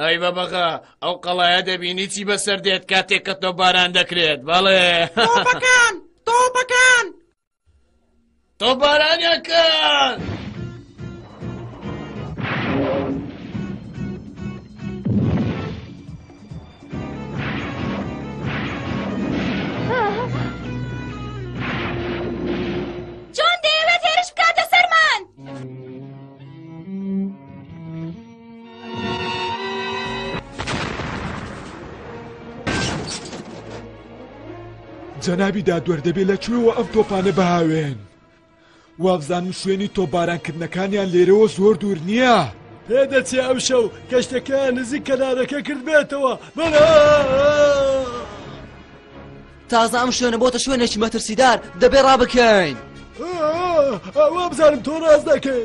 ئەی بە بەغا ئەو قەڵایە دەبینی چی بەسەر دێت کاتێک کە تۆ باران دەکرێت بەڵێ تۆپەکان تۆپەکان تۆ بارانیان کرد. جەنابی دادوەر دەبێت لە کوێوە ئەم تۆپانە بەهاوێن وابزانم شوێنی تۆبارانکردنەکانیان لێرەوە زۆر دوور نییە پێدەچێ ئەو شەو کەشتەکەیان نزیک کەنارەکە کردبێتەوە بەە تازە ئەم شوێنە بۆتە شوێنێکی مەترسیدار دەبێ ڕابکەین ئەوە بزانم تۆ ڕاست دەکەی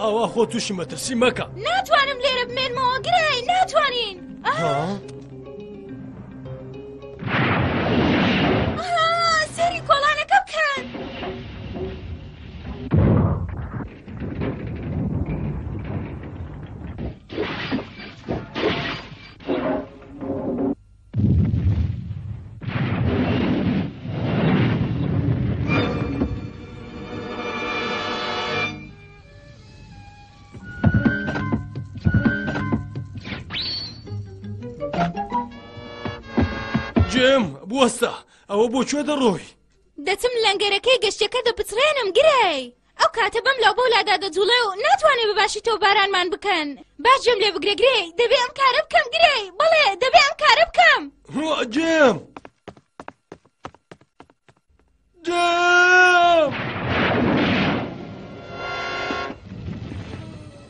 ئاوا خۆ تووشی مەترسی مەکە ناتوانم لێرە بمێنمەوە گرای ناتوانین سێری کۆڵانەکە بکەن جێم بوەستە ئەوە بۆ کوێ دەڕۆی دەچم لەنگەرەکەی گەشتەکە دەپچڕێنم گرەی ئەو کاتە بەم لاو بەو لادا دەجوڵێ و ناتوانێ بەباشی تۆ بارانمان بکەن باش جێم لێ بگرێ گرێ دەبێ ئەم کارە بکەم گرێ بەڵێ دەبێ ئەم کارە بکەم جێم جێم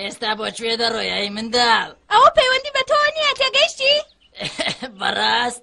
ئێستا بۆ کوێ دەڕۆیایی منداڵ ئەوە پەیوەندی بە تۆ نییە تێگەیشتی بەڕاست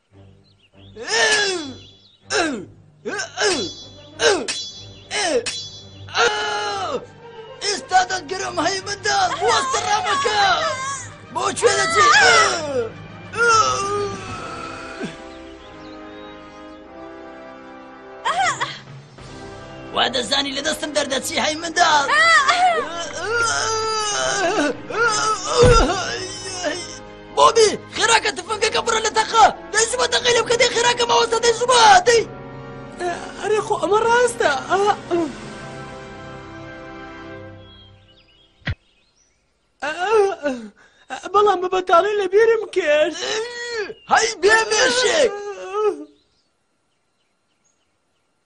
ئێستا دەگرم هەی منداڵ وەستە ڕامەکە بۆ کوێ دەچی وا دەزانی لە دەستم دەردەچی هەی منداڵ بۆبی خێراکە تفەنگەکە بڕە لە تەقە دەی زوبە تەقەی لە بکە دەی خێراکە ماوەستە دەی زوبە دەی ئەرێ خۆ ئەمە ڕاستە بەڵام بە بەتاڵی لە بیرم کرد هەی بێمێشێک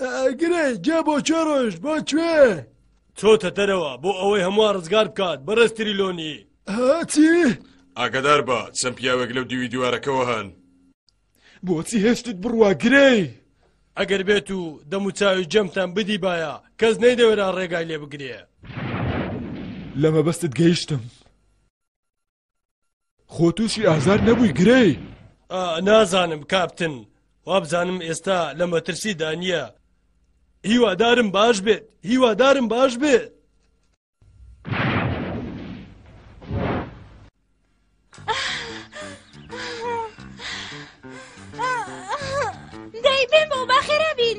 ئەگرێ جێ بۆ چێ ڕۆژ بۆ کوێ چۆتە دەرەوە بۆ ئەوەی هەمووان ڕزگار بکات بەڕێز تریلۆنی هاچی ئاگدار بە چەند پیاوێک لەو دیوی دیوارەکەەوە هەن بۆچی هێشتت بڕواگرەی ئەگەر بێت و دەموچاوی جەمتان بدی باە کەس نەیدەوێرا ڕێگای لێ بگرێ لەمە بەستت گەیشتم خۆ تووشی ئازار نەبووی گرەی نازانم کاپتن وابزانم ئێستا لە مەترسی دانیە هیوادارم باش بێت هیوادارم باش بێت دەی بێن بۆ باخێرا بین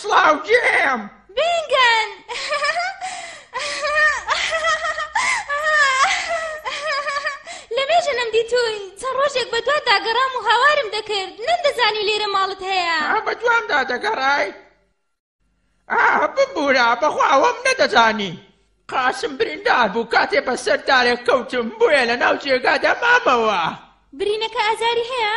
سڵاو جێم بینگەن لەمێژە نەم دیتووی چەند ڕۆژێک بە دوا داگەڕام و هاوارم دەکرد نەمدەزانی لێرە ماڵت هەیە بە دوامدا دەگەڕای ئا ببورە بەخوا ئەوەم نەدەزانی قاسم بریندار بوو کاتێ بەسەر دارێک کەوتم بۆیە لە ناو جێگادا مامەوە برینەکە ئازاری هەیە؟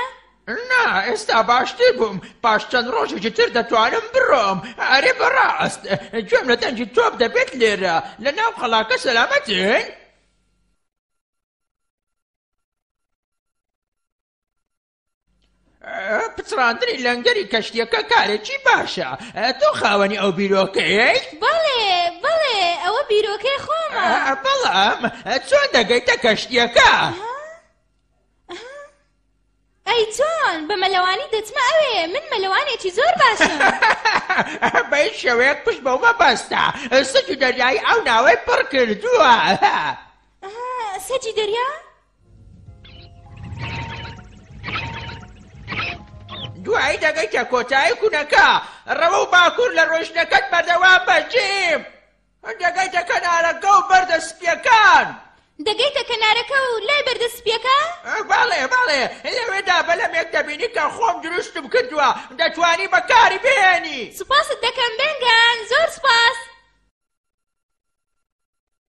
نا ئێستا باشتر بووم پاش چەند ڕۆژێکی تر دەتوانم بڕۆم ئەرێ بەڕاست گوێم لە دەنگی تۆپ دەبێت لێرە لە ناو قەڵاکە سەلامەتین؟ پچڕاندنی لەنگەری کەشتیەکە کارێکی باشە تۆ خاوەنی ئەو بیرۆکەیەی بەڵێ بەڵێ ئەوە بیرۆکەی خۆمە بەڵام چۆن دەگەیتە کەشتیەکە ئەی چۆن بە مەلەوانی دەچمە ئەوێ من مەلەوانێکی زۆر باشە بەی شەوەیەک پشت بەو مەبەستە سەکی دەریایی ئەو ناوەی پڕ کردووە سەکی دەریا؟ دوایی دەگەیتە کۆتایی کونەکە ڕەوە و باکوور لە ڕۆیشتەکەت بەردەوام بە جیم دەگەیتە کەنارەکە و بەردە سپیەکان دەگەیتە کەنارەکە و لای بەردە سپیەکە باڵێ باڵێ لەوێدا بەلەمێک دەبینی کە خۆم دروستم کردووە دەتوانی بەکاری بێنی سوپاست دەکەم بێنگان زۆر سپاس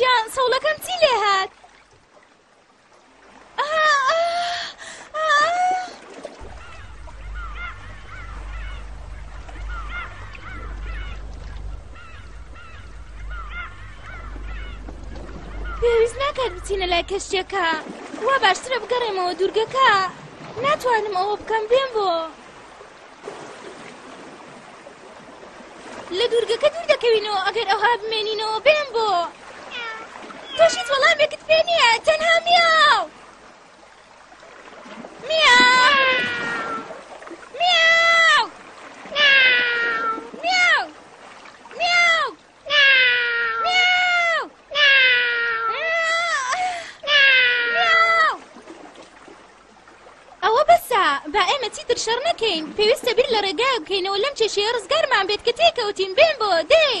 جان سەوڵەکەم چی لێ هات پێویست ناکات بچینە لای کەشتێکە وا باشترە بگەڕێمەوە دوورگەکە ناتوانم ئەوە بکەم بێم بۆ لە دوورگەکە دوور دەکەوینەوە ئەگەر ئەوها بمێنینەوە بێم بۆ تۆشیت وەڵامێکت پێ نییە تەنها میاو میاو میاو میاو میاو ئەوە بەسە با ئێمە چیتر شەڕ نەکەین پێویستە بیر لە ڕێگا بکەینەوە لەم کێشەیە ڕزگارمان بێت کە تێکەوتین بێن بۆ دەی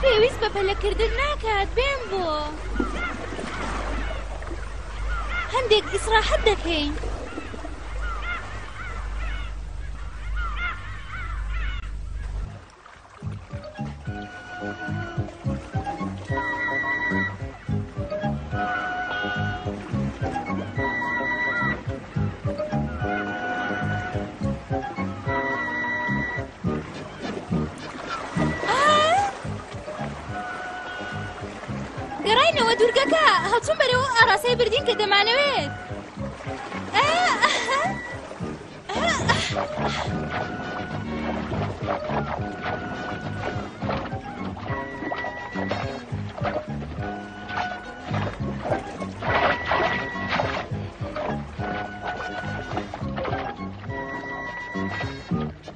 پێویست بە پەلەکردن ناکات بێم بۆ هەندێک ئیسراحەت دەکەین. گەڕاینەوە دوورگەکە هەڵچون بەرەوە ئاراسی بردین کە دەمانەوێت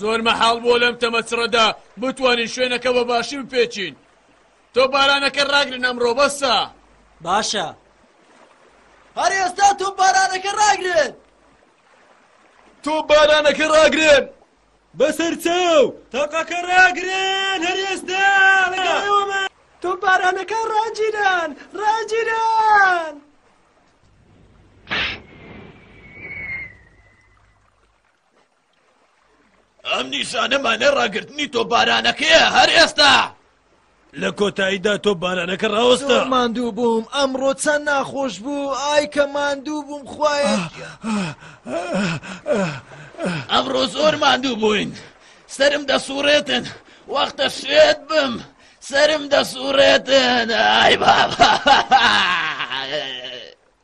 زۆر مەحاڵ بووە لەم تەمەچڕەدا بتوانین شوێنەکە بە باشی بپێچین. تۆپبارانەکە ڕاگرن ئەمڕۆ بەسە. باشە. هەر ئێستا تۆپبارانەکە ڕاگرن. تۆپبارانەکە ڕاگرن. بەسەر چاو تەقەکە ڕاگرن هەر ئێستا تۆپبارانەکە ڕاگیران ڕاگیران. ئەم نیشانە مانای ڕاگرتنی تۆپبارانەکەیە هەر ئێستا لە کۆتاییدا تۆ بارانەکە ڕاوەستە ماندوو بووم ئەمڕۆ چەند ناخۆش بوو ئای کە ماندوو بووم خوایە ئەمڕۆ زۆر ماندوو بووین سرم دەسوڕێتن وەختە شێت بم سرم دەسوڕێتن ئای بابا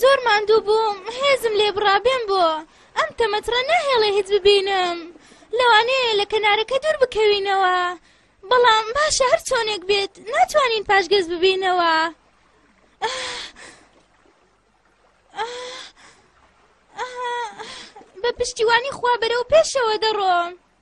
زۆر ماندوو بووم هێزم لێ بڕابێن بۆ ئەم تەمەتڕە ناهێڵێ هیچ ببینم لەوانەیە لە کەنارەکە دوور بکەوینەوە بەڵام باشە هەر چۆنێک بێت ناتوانین پاشگەز ببینەوە بە پشتیوانی خوا بەرەو پێشەوە دەڕۆم